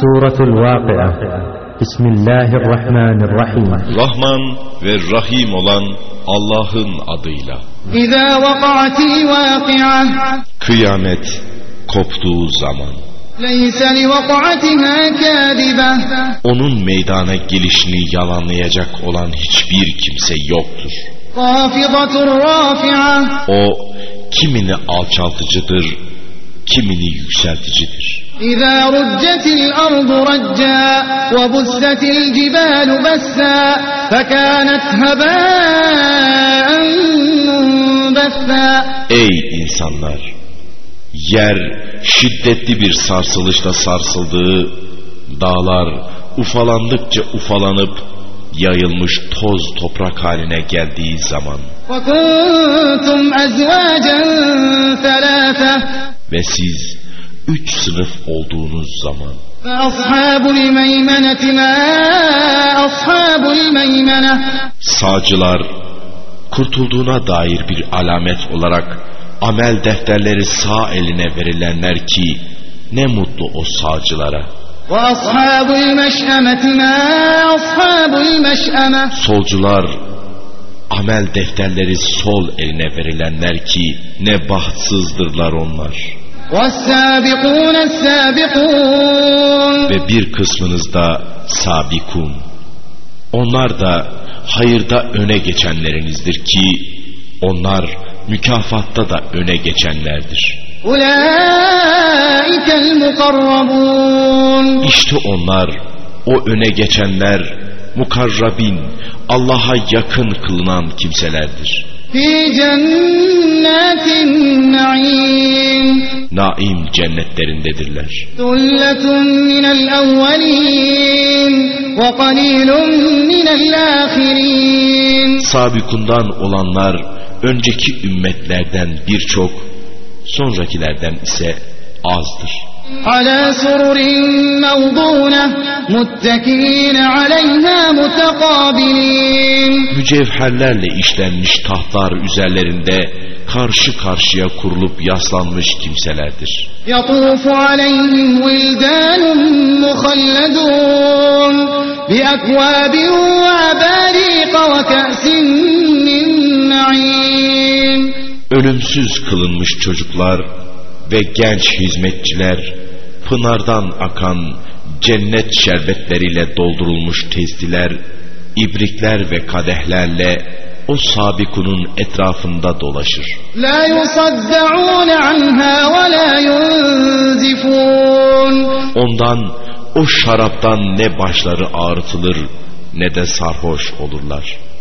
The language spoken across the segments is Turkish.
Suratul Vakia Bismillahirrahmanirrahim. Rahman ve Rahim olan Allah'ın adıyla. İzâ vakati vakia Kıyamet koptuğu zaman. Leyse li vakatiha kâdibe Onun meydana gelişini yalanlayacak olan hiçbir kimse yoktur. Kafidatur rafia O kimini alçaltıcıdır, kimini yükselticidir. إذا رجت الأرض رجا وبست الجبال بسا فكانت هباء منبثا Ey insanlar! Yer şiddetli bir sarsılışla sarsıldığı, dağlar ufalandıkça ufalanıp yayılmış toz toprak haline geldiği zaman وكنتم أزواجا ثلاثة ve siz üç sınıf olduğunuz zaman. Sağcılar kurtulduğuna dair bir alamet olarak amel defterleri sağ eline verilenler ki ne mutlu o sağcılara. Solcular amel defterleri sol eline verilenler ki ne bahtsızdırlar onlar. Ve bir kısmınız da sabikun. Onlar da hayırda öne geçenlerinizdir ki onlar mükafatta da öne geçenlerdir. İşte onlar, o öne geçenler, mukarrabin, Allah'a yakın kılınan kimselerdir fi cennetin naim naim cennetlerindedirler. Dulletun minel evvelin ve qalilun minel ahirin. Sabikundan olanlar önceki ümmetlerden birçok, sonrakilerden ise azdır. على سرر موضونة متكئين عليها متقابلين Mücevherlerle işlenmiş tahtlar üzerlerinde karşı karşıya kurulup yaslanmış kimselerdir. يطوف عليهم ولدان مخلدون بأكواب وأباريق وكأس من معين Ölümsüz kılınmış çocuklar ve genç hizmetçiler pınardan akan cennet şerbetleriyle doldurulmuş testiler, ibrikler ve kadehlerle o sabikunun etrafında dolaşır. La yusadda'un anha ve la yunzifun. Ondan o şaraptan ne başları ağrıtılır ne de sarhoş olurlar.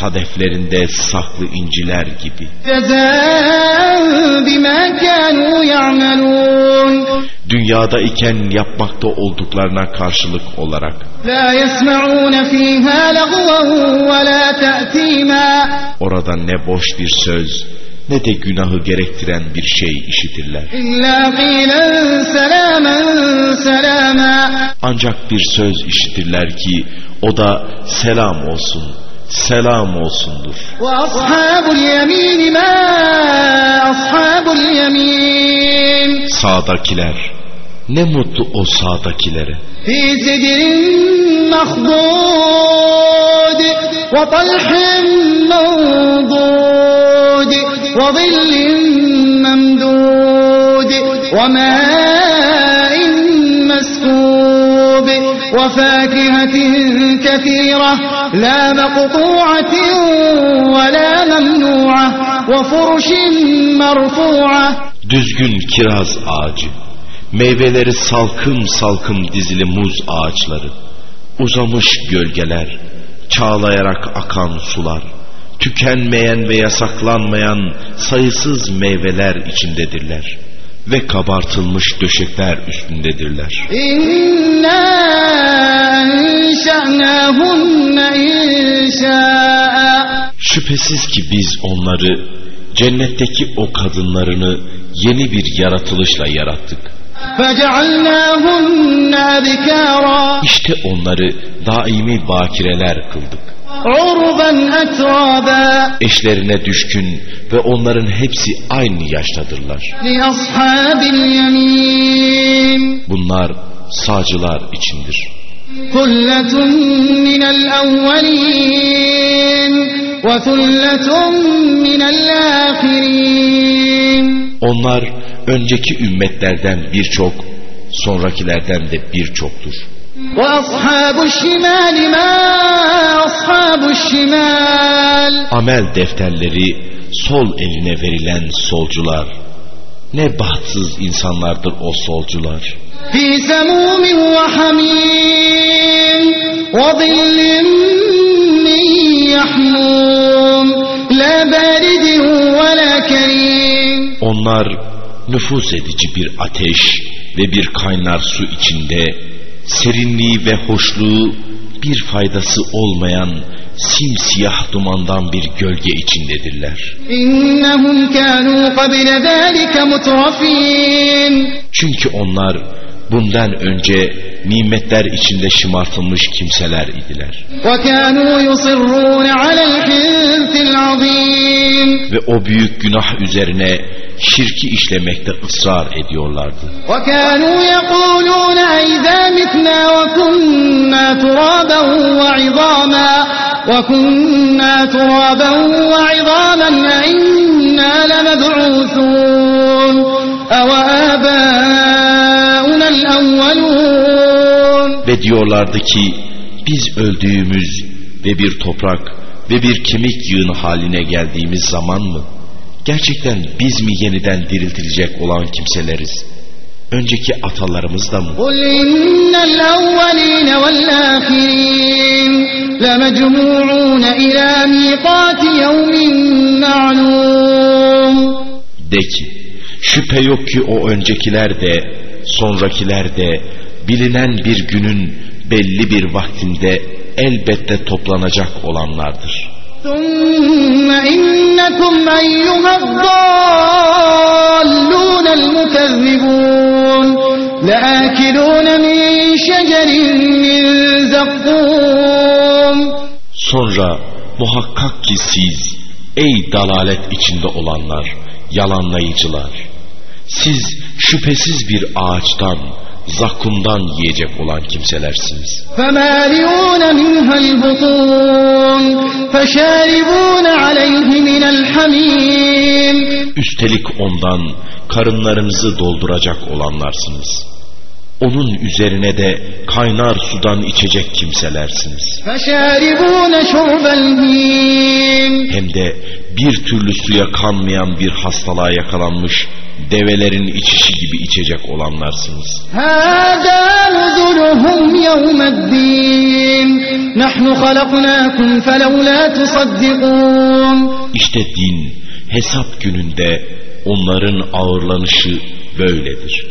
sadeflerinde saklı inciler gibi. Dünyada iken yapmakta olduklarına karşılık olarak. Orada ne boş bir söz ne de günahı gerektiren bir şey işitirler. Ancak bir söz işitirler ki o da selam olsun selam olsundur. وأصحاب اليمين ما أصحاب اليمين Sağdakiler, ne mutlu o sağdakilere. في سدر مخضود وطلح منضود وظل ممدود وماء مسكوب وفاكهة كثيرة لا مقطوعة ولا ممنوعة وفرش مرفوعة Düzgün kiraz ağacı, meyveleri salkım salkım dizili muz ağaçları, uzamış gölgeler, çağlayarak akan sular, tükenmeyen ve yasaklanmayan sayısız meyveler içindedirler. ve kabartılmış döşekler üstündedirler. Şüphesiz ki biz onları cennetteki o kadınlarını yeni bir yaratılışla yarattık. İşte onları daimi bakireler kıldık. Eşlerine düşkün ve onların hepsi aynı yaştadırlar. Bunlar sağcılar içindir. Onlar önceki ümmetlerden birçok, sonrakilerden de birçoktur. Amel defterleri sol eline verilen solcular. Ne bahtsız insanlardır o solcular. Onlar nüfuz edici bir ateş ve bir kaynar su içinde serinliği ve hoşluğu bir faydası olmayan simsiyah dumandan bir gölge içindedirler. Çünkü onlar bundan önce nimetler içinde şımartılmış kimseler idiler. وكانوا يصرون على الحنث العظيم Ve o büyük günah üzerine şirki işlemekte ısrar ediyorlardı. وكانوا يقولون أئذا متنا وكنا ترابا وعظاما وكنا Ve diyorlardı ki biz öldüğümüz ve bir toprak ve bir kemik yığını haline geldiğimiz zaman mı? Gerçekten biz mi yeniden diriltilecek olan kimseleriz? Önceki atalarımız da mı? قل إن الأولين والآخرين لمجموعون إلى ميقات يوم معلوم De ki şüphe yok ki o öncekiler de sonrakiler de bilinen bir günün belli bir vaktinde elbette toplanacak olanlardır. Sonra muhakkak ki siz ey dalalet içinde olanlar, yalanlayıcılar, siz şüphesiz bir ağaçtan, zakumdan yiyecek olan kimselersiniz. فمالئون منها البطون فشاربون عليه من الحميم Üstelik ondan karınlarınızı dolduracak olanlarsınız. Onun üzerine de kaynar sudan içecek kimselersiniz. فشاربون شرب الهيم Hem de bir türlü suya kanmayan bir hastalığa yakalanmış develerin içişi gibi içecek olanlarsınız. İşte din hesap gününde onların ağırlanışı böyledir.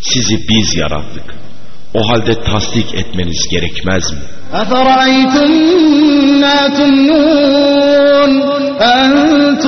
Sizi biz yarattık. O halde tasdik etmeniz gerekmez mi?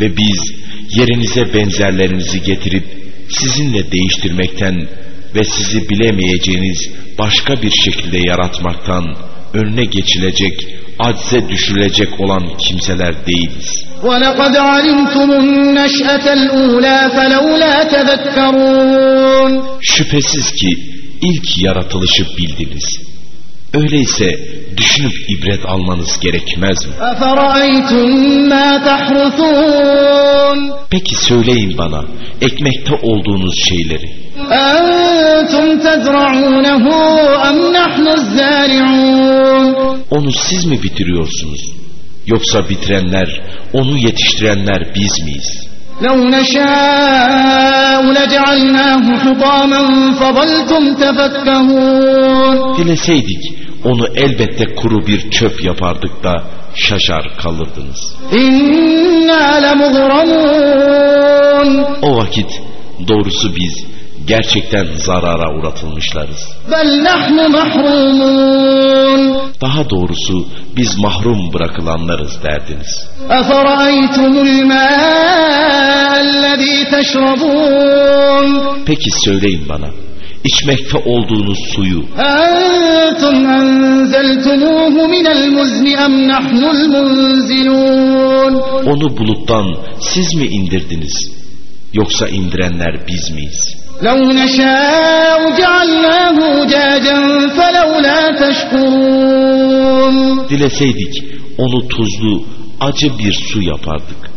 Ve biz yerinize benzerlerinizi getirip sizinle değiştirmekten ve sizi bilemeyeceğiniz başka bir şekilde yaratmaktan önüne geçilecek, acze düşülecek olan kimseler değiliz. Şüphesiz ki ilk yaratılışı bildiniz. Öyleyse düşünüp ibret almanız gerekmez mi? أفرأيتم ما تحرثون Peki söyleyin bana ekmekte olduğunuz şeyleri. أأنتم تزرعونه أم نحن الزارعون Onu siz mi bitiriyorsunuz? Yoksa bitirenler, onu yetiştirenler biz miyiz? لو نشاء لجعلناه حطاما فظلتم تفكهون Dileseydik onu elbette kuru bir çöp yapardık da şaşar kalırdınız. O vakit doğrusu biz gerçekten zarara uğratılmışlarız. Daha doğrusu biz mahrum bırakılanlarız derdiniz. Peki söyleyin bana içmekte olduğunuz suyu أنتم أنزلتموه من المزن أم نحن المنزلون onu buluttan siz mi indirdiniz? Yoksa indirenler biz miyiz? لو نشاء جعلناه أجاجا فلولا تشكرون Dileseydik onu tuzlu, acı bir su yapardık.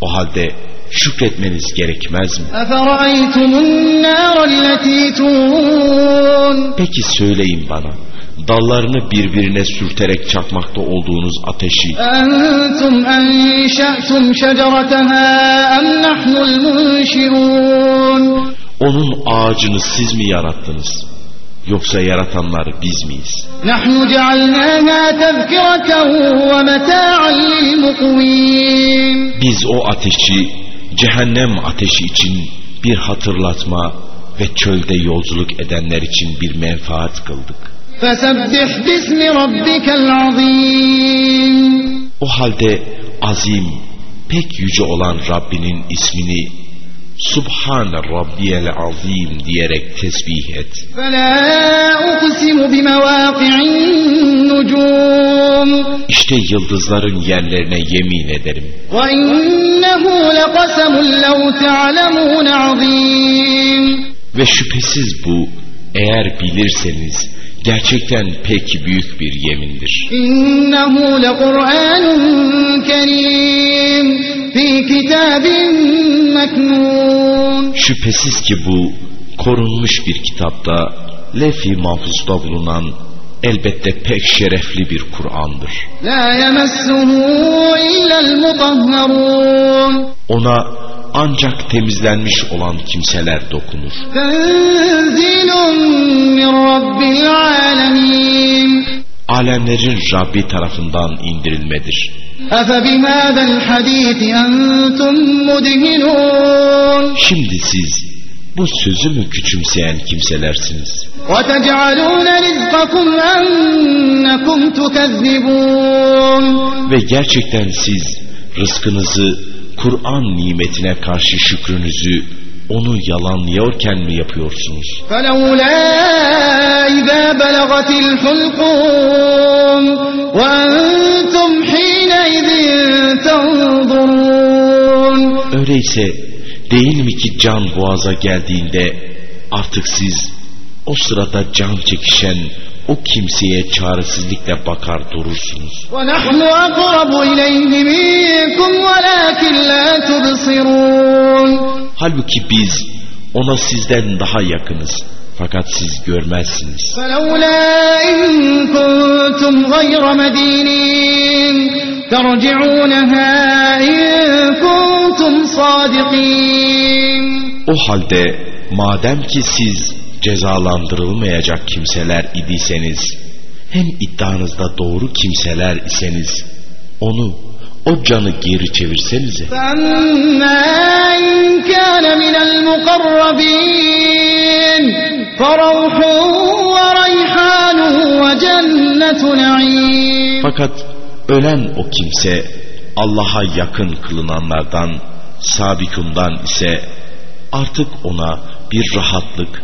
O halde şükretmeniz gerekmez mi? Peki söyleyin bana, dallarını birbirine sürterek çakmakta olduğunuz ateşi onun ağacını siz mi yarattınız? Yoksa yaratanlar biz miyiz? Biz o ateşi cehennem ateşi için bir hatırlatma ve çölde yolculuk edenler için bir menfaat kıldık. O halde azim, pek yüce olan Rabbinin ismini Subhan Rabbiyel Azim diyerek tesbih et. İşte yıldızların yerlerine yemin ederim. Ve şüphesiz bu eğer bilirseniz Gerçekten pek büyük bir yemindir. İnnehu lekur'anun kerim fi kitabin meknun. Şüphesiz ki bu korunmuş bir kitapta lef-i mahfuzda bulunan elbette pek şerefli bir Kur'an'dır. La yemessuhu illel mutahharun. Ona ancak temizlenmiş olan kimseler dokunur. Alemlerin Rabbi tarafından indirilmedir. Şimdi siz bu sözü mü küçümseyen kimselersiniz? Ve gerçekten siz rızkınızı Kur'an nimetine karşı şükrünüzü onu yalanlıyorken mi yapıyorsunuz? فلولا إذا بلغت الحلقوم وأنتم حينئذ تنظرون Öyleyse değil mi ki can boğaza geldiğinde artık siz o sırada can çekişen o kimseye çaresizlikle bakar durursunuz. Halbuki biz ona sizden daha yakınız. Fakat siz görmezsiniz. O halde madem ki siz cezalandırılmayacak kimseler idiyseniz, hem iddianızda doğru kimseler iseniz, onu, o canı geri çevirsenize. Fakat ölen o kimse Allah'a yakın kılınanlardan, sabikundan ise artık ona bir rahatlık,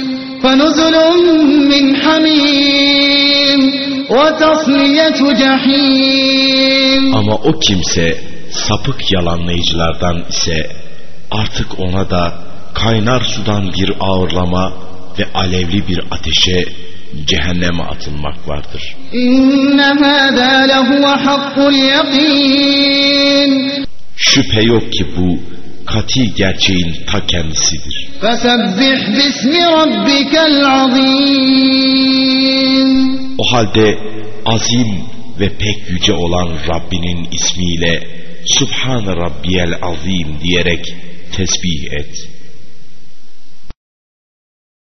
وأما إن كان من المكذبين الضالين فنزل من حميم وتصلية جحيم Ama o kimse sapık yalanlayıcılardan ise artık ona da kaynar sudan bir ağırlama ve alevli bir ateşe cehenneme atılmak vardır. إن هذا لهو حق اليقين Şüphe yok ki bu kati gerçeğin ta kendisidir. O halde azim ve pek yüce olan Rabbinin ismiyle Subhan Rabbiyel Azim diyerek tesbih et.